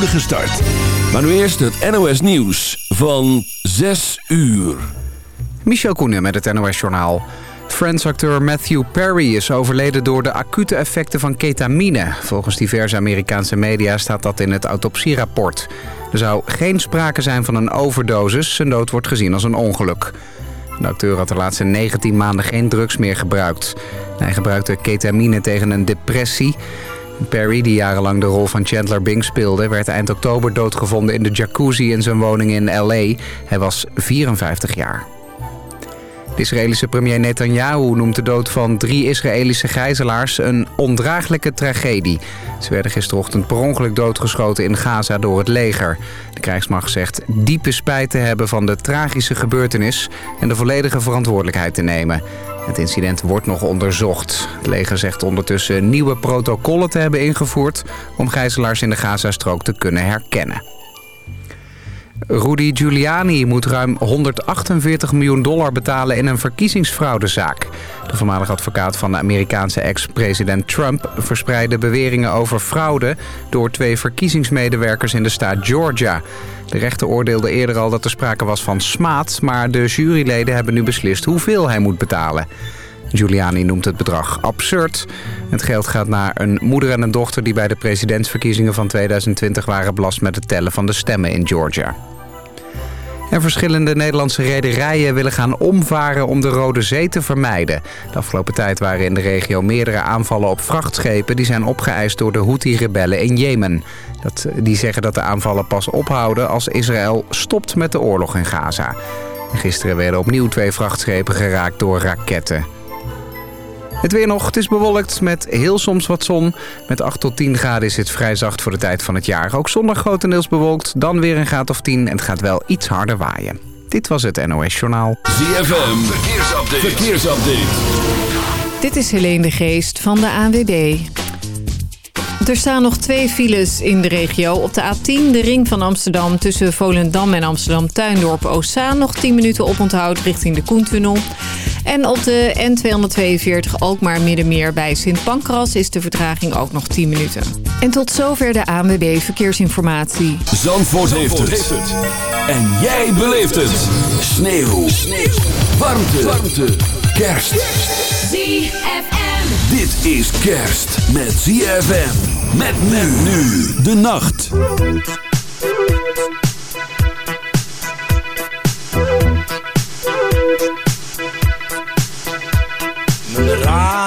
start. Maar nu eerst het NOS Nieuws van 6 uur. Michel Koenen met het NOS-journaal. Friends-acteur Matthew Perry is overleden door de acute effecten van ketamine. Volgens diverse Amerikaanse media staat dat in het autopsierapport. Er zou geen sprake zijn van een overdosis. Zijn dood wordt gezien als een ongeluk. De acteur had de laatste 19 maanden geen drugs meer gebruikt. Hij gebruikte ketamine tegen een depressie. Perry, die jarenlang de rol van Chandler Bing speelde... werd eind oktober doodgevonden in de jacuzzi in zijn woning in L.A. Hij was 54 jaar. De Israëlische premier Netanyahu noemt de dood van drie Israëlische gijzelaars een ondraaglijke tragedie. Ze werden gisterochtend per ongeluk doodgeschoten in Gaza door het leger. De krijgsmacht zegt diepe spijt te hebben van de tragische gebeurtenis en de volledige verantwoordelijkheid te nemen. Het incident wordt nog onderzocht. Het leger zegt ondertussen nieuwe protocollen te hebben ingevoerd om gijzelaars in de Gazastrook te kunnen herkennen. Rudy Giuliani moet ruim 148 miljoen dollar betalen in een verkiezingsfraudezaak. De voormalige advocaat van de Amerikaanse ex-president Trump verspreidde beweringen over fraude door twee verkiezingsmedewerkers in de staat Georgia. De rechter oordeelde eerder al dat er sprake was van smaad, maar de juryleden hebben nu beslist hoeveel hij moet betalen. Giuliani noemt het bedrag absurd. Het geld gaat naar een moeder en een dochter die bij de presidentsverkiezingen van 2020 waren belast met het tellen van de stemmen in Georgia. En verschillende Nederlandse rederijen willen gaan omvaren om de Rode Zee te vermijden. De afgelopen tijd waren in de regio meerdere aanvallen op vrachtschepen... die zijn opgeëist door de Houthi-rebellen in Jemen. Dat, die zeggen dat de aanvallen pas ophouden als Israël stopt met de oorlog in Gaza. Gisteren werden opnieuw twee vrachtschepen geraakt door raketten. Het weer nog, het is bewolkt met heel soms wat zon. Met 8 tot 10 graden is het vrij zacht voor de tijd van het jaar. Ook zondag grotendeels bewolkt, dan weer een graad of 10 en het gaat wel iets harder waaien. Dit was het NOS Journaal. ZFM, verkeersupdate. verkeersupdate. Dit is Helene de Geest van de ANWB. Er staan nog twee files in de regio. Op de A10, de ring van Amsterdam tussen Volendam en Amsterdam-Tuindorp-Ossaan... nog 10 minuten oponthoud richting de Koentunnel. En op de N242 Alkmaar Middenmeer bij Sint Pancras is de vertraging ook nog 10 minuten. En tot zover de ANWB Verkeersinformatie. Zandvoort, heeft, het. En jij beleeft het. Sneeuw. Sneeuw. Warmte. Warmte. Kerst. ZFM. Dit is kerst met ZFM. Met men nu de nacht.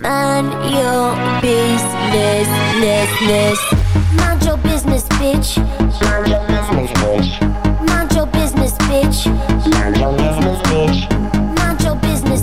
Mind your business, bitch. Mind your business, bitch. Mind your business, bitch. Mind your business, bitch. Mind your business, bitch. Mind your business,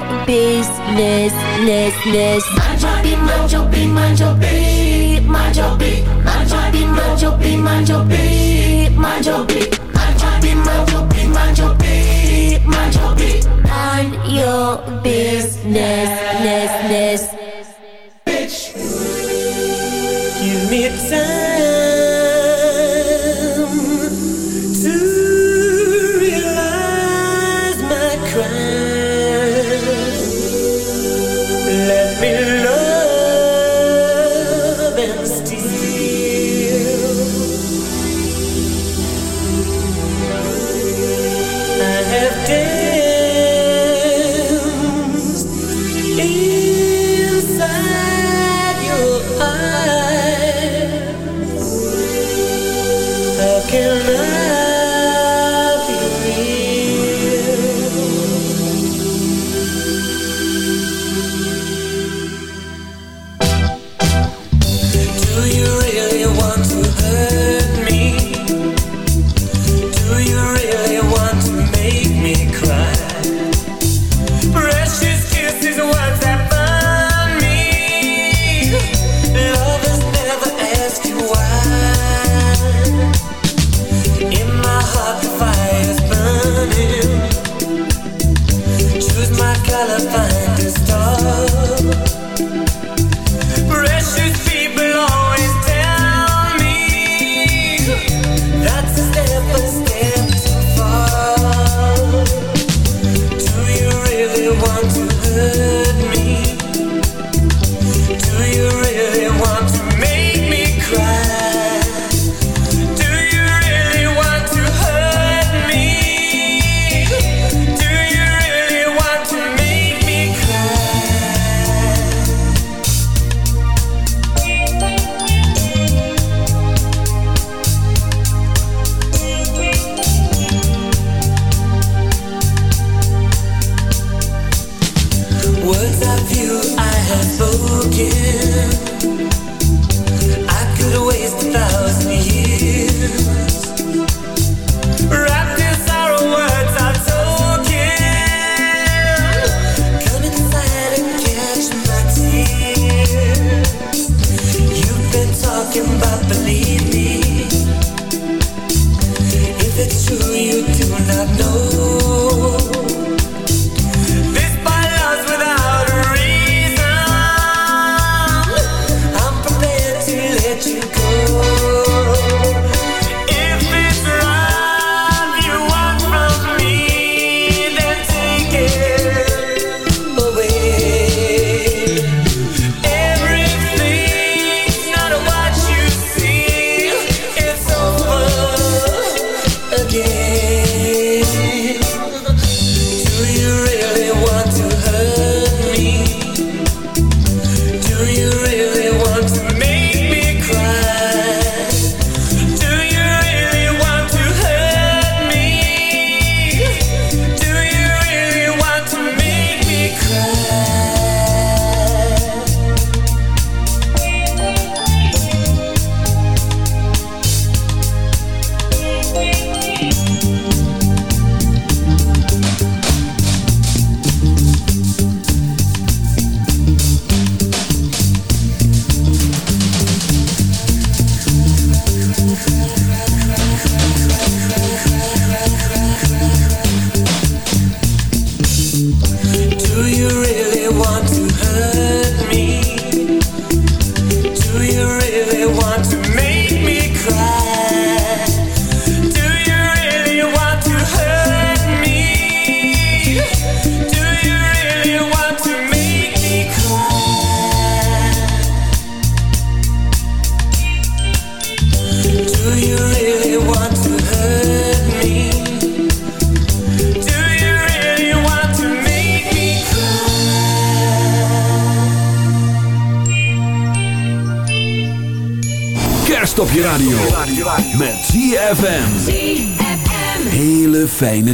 business, less, less. Manjobi, manjobi, manjobi, manjobi. Manjobi, manjobi, manjobi, manjobi. Manjobi, manjobi, manjobi, manjobi. Man your business, less, less. Give me time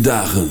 dagen.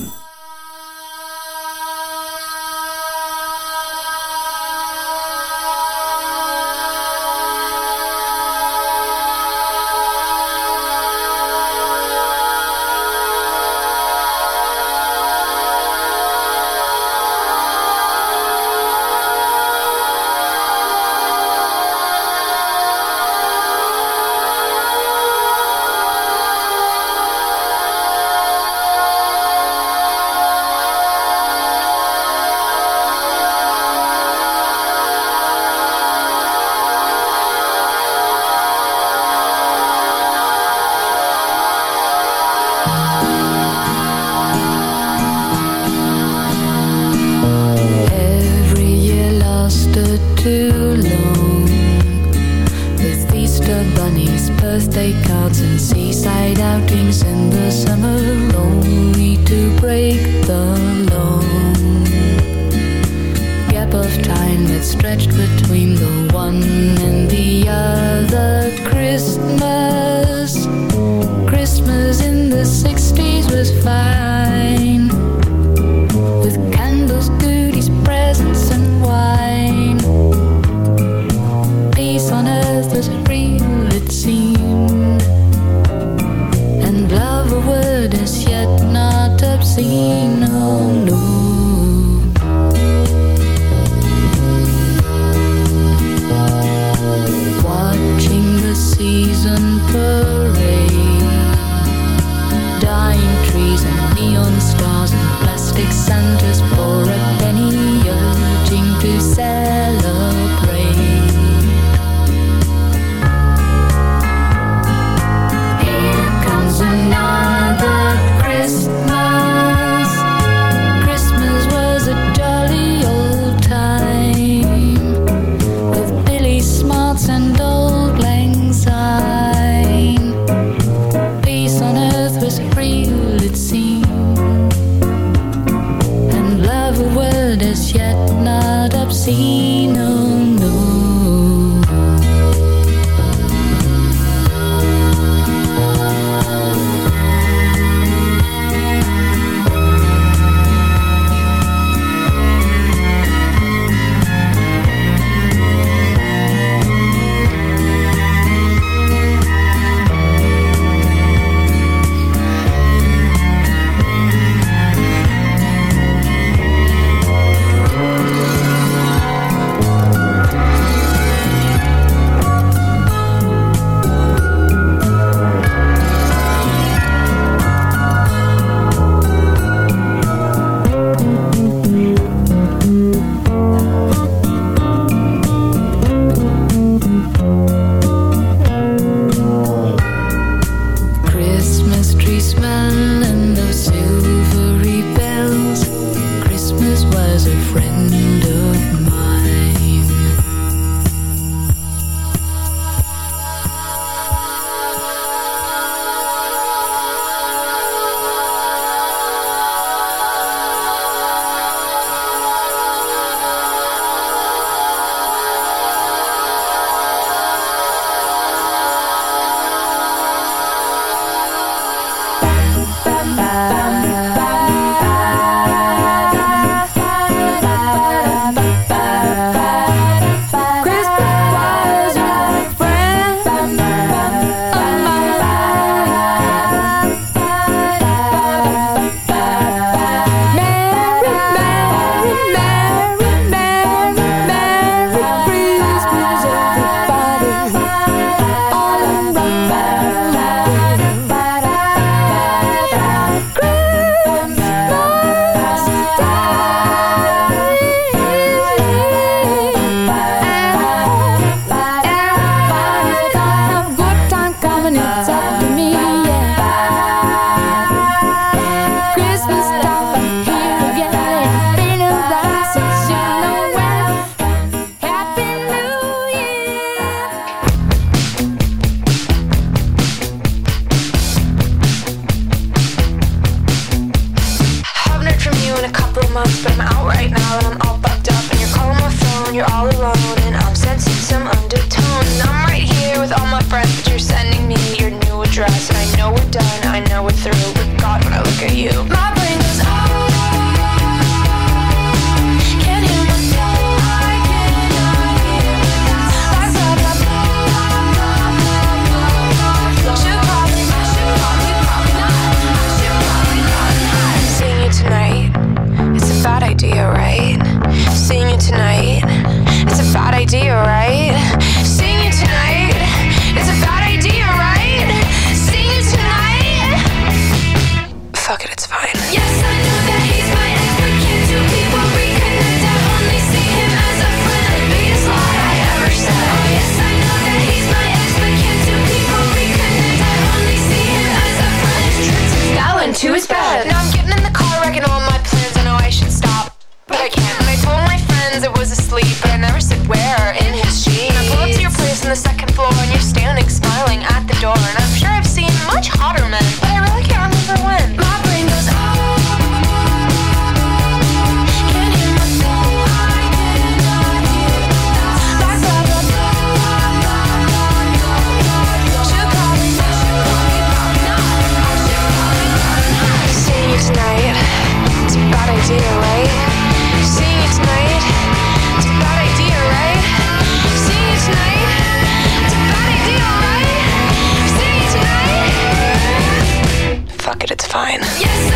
fine. Yes,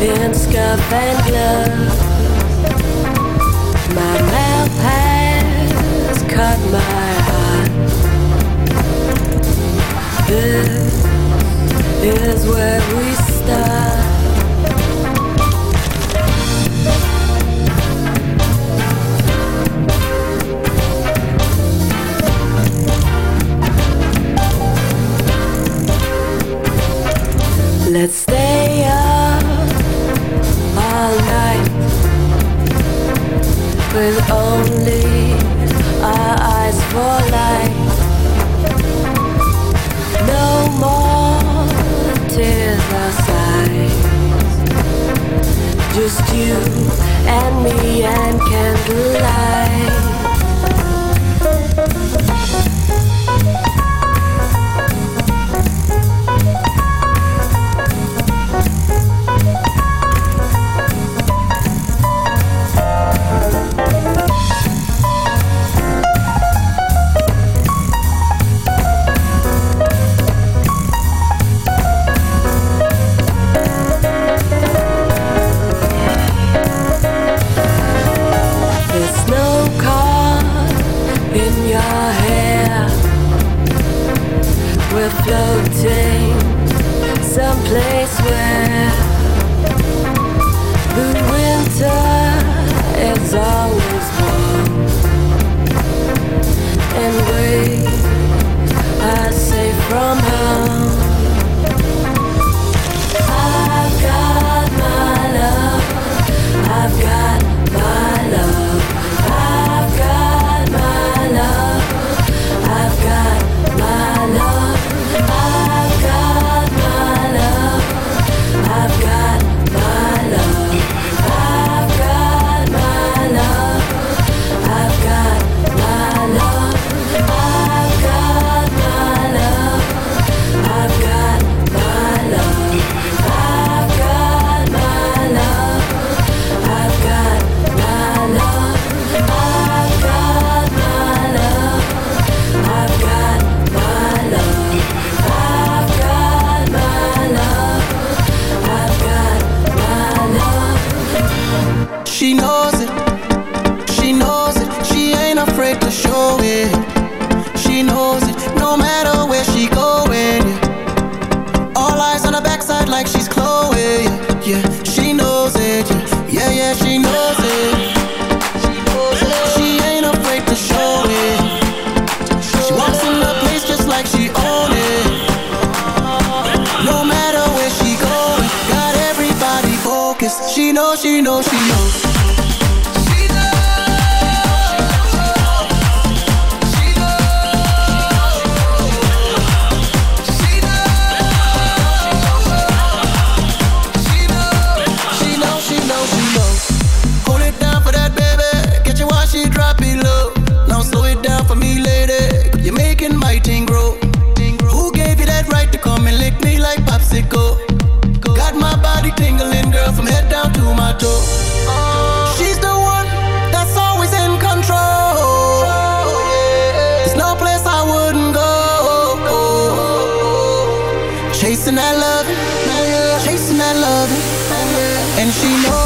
in scuff and glove. My mouth has cut my heart. This is where we. for life. No more tears or sighs. Just you and me and candlelight. She knows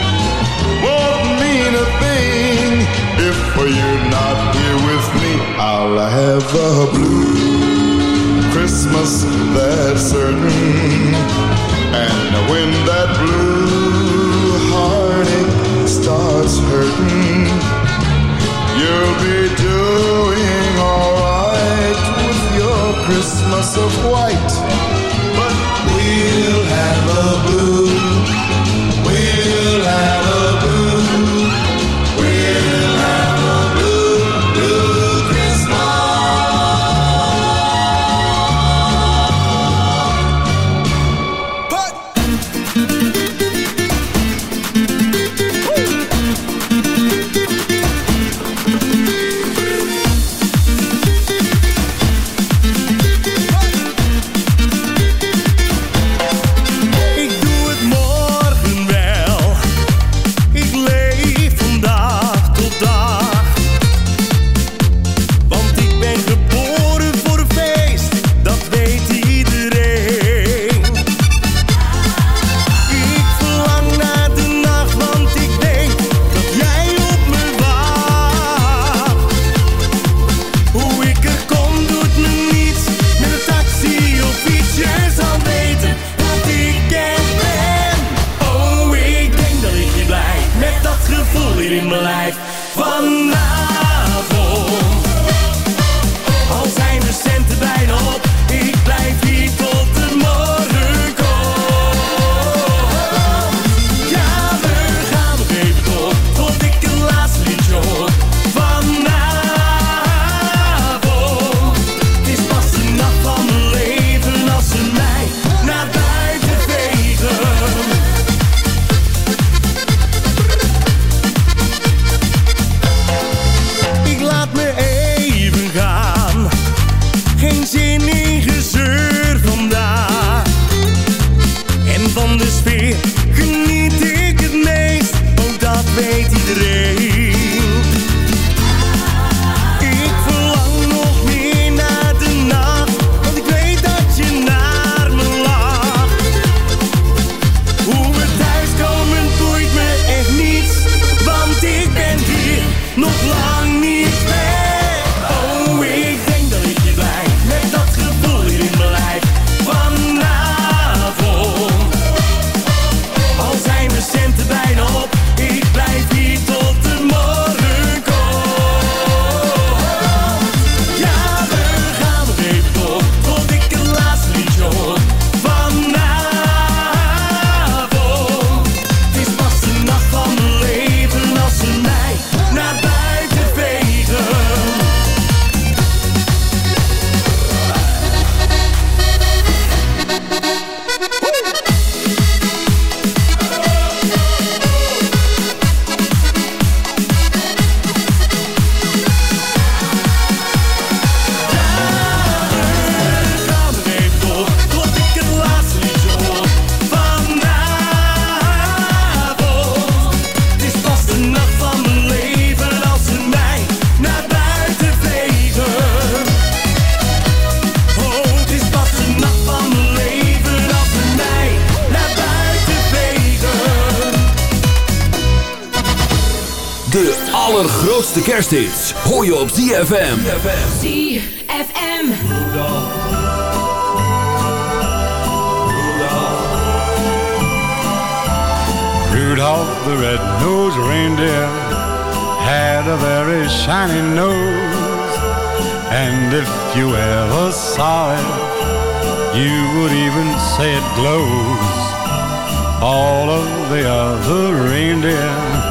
if you're not here with me. I'll have a blue Christmas, that's certain. And when that blue heartache starts hurting, you'll be doing alright with your Christmas of white. But we'll have a blue, allergrootste kersthits hoor je op ZFM. ZFM. Rudolph the red-nosed reindeer had a very shiny nose. And if you ever saw it, you would even say it glows. All of the other reindeer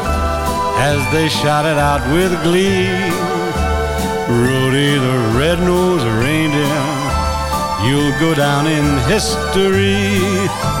as they shouted out with glee. Rudy the red-nosed reindeer, you'll go down in history.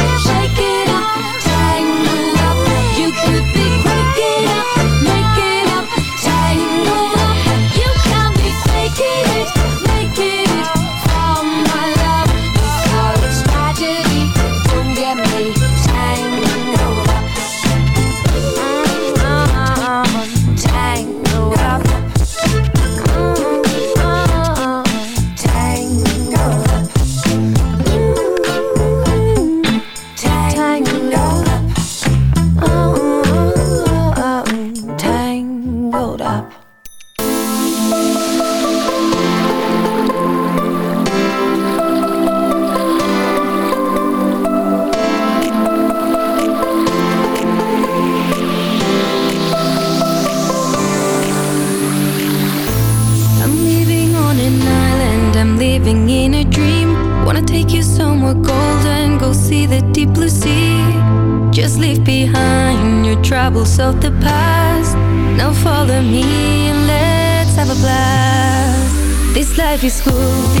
escute.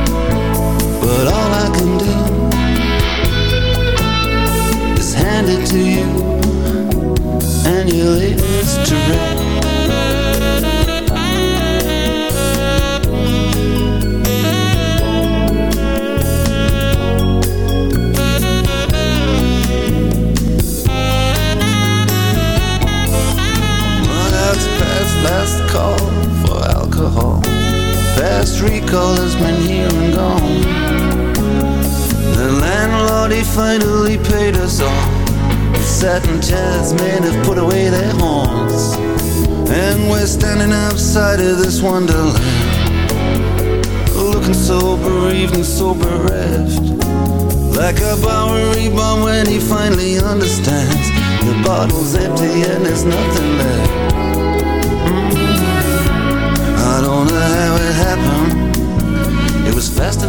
But all I can do is hand it to you and your latest direct. last call for alcohol. Fast recall has been here and gone. The landlord, he finally paid us all. Satin chairs men have put away their horns. And we're standing outside of this wonderland. Looking so bereaved and so bereft. Like a Bowery bum when he finally understands. The bottle's empty and there's nothing left.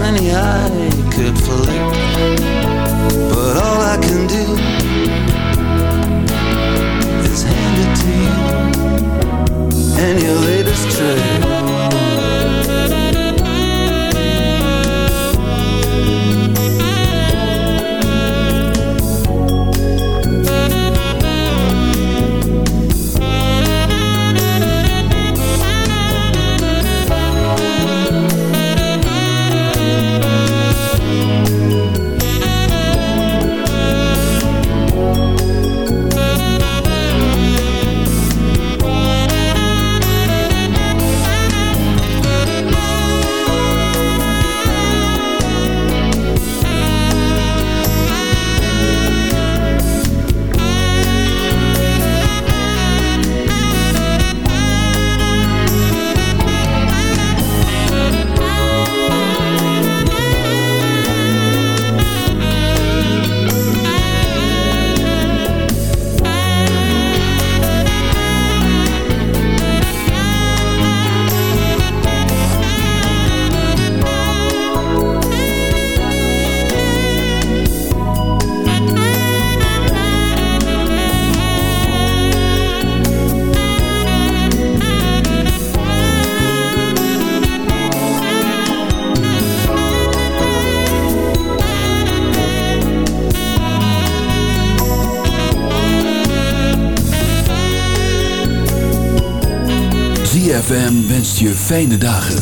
The eye could flick. But all I can do is hand it to you and your latest trick. Fijne dagen.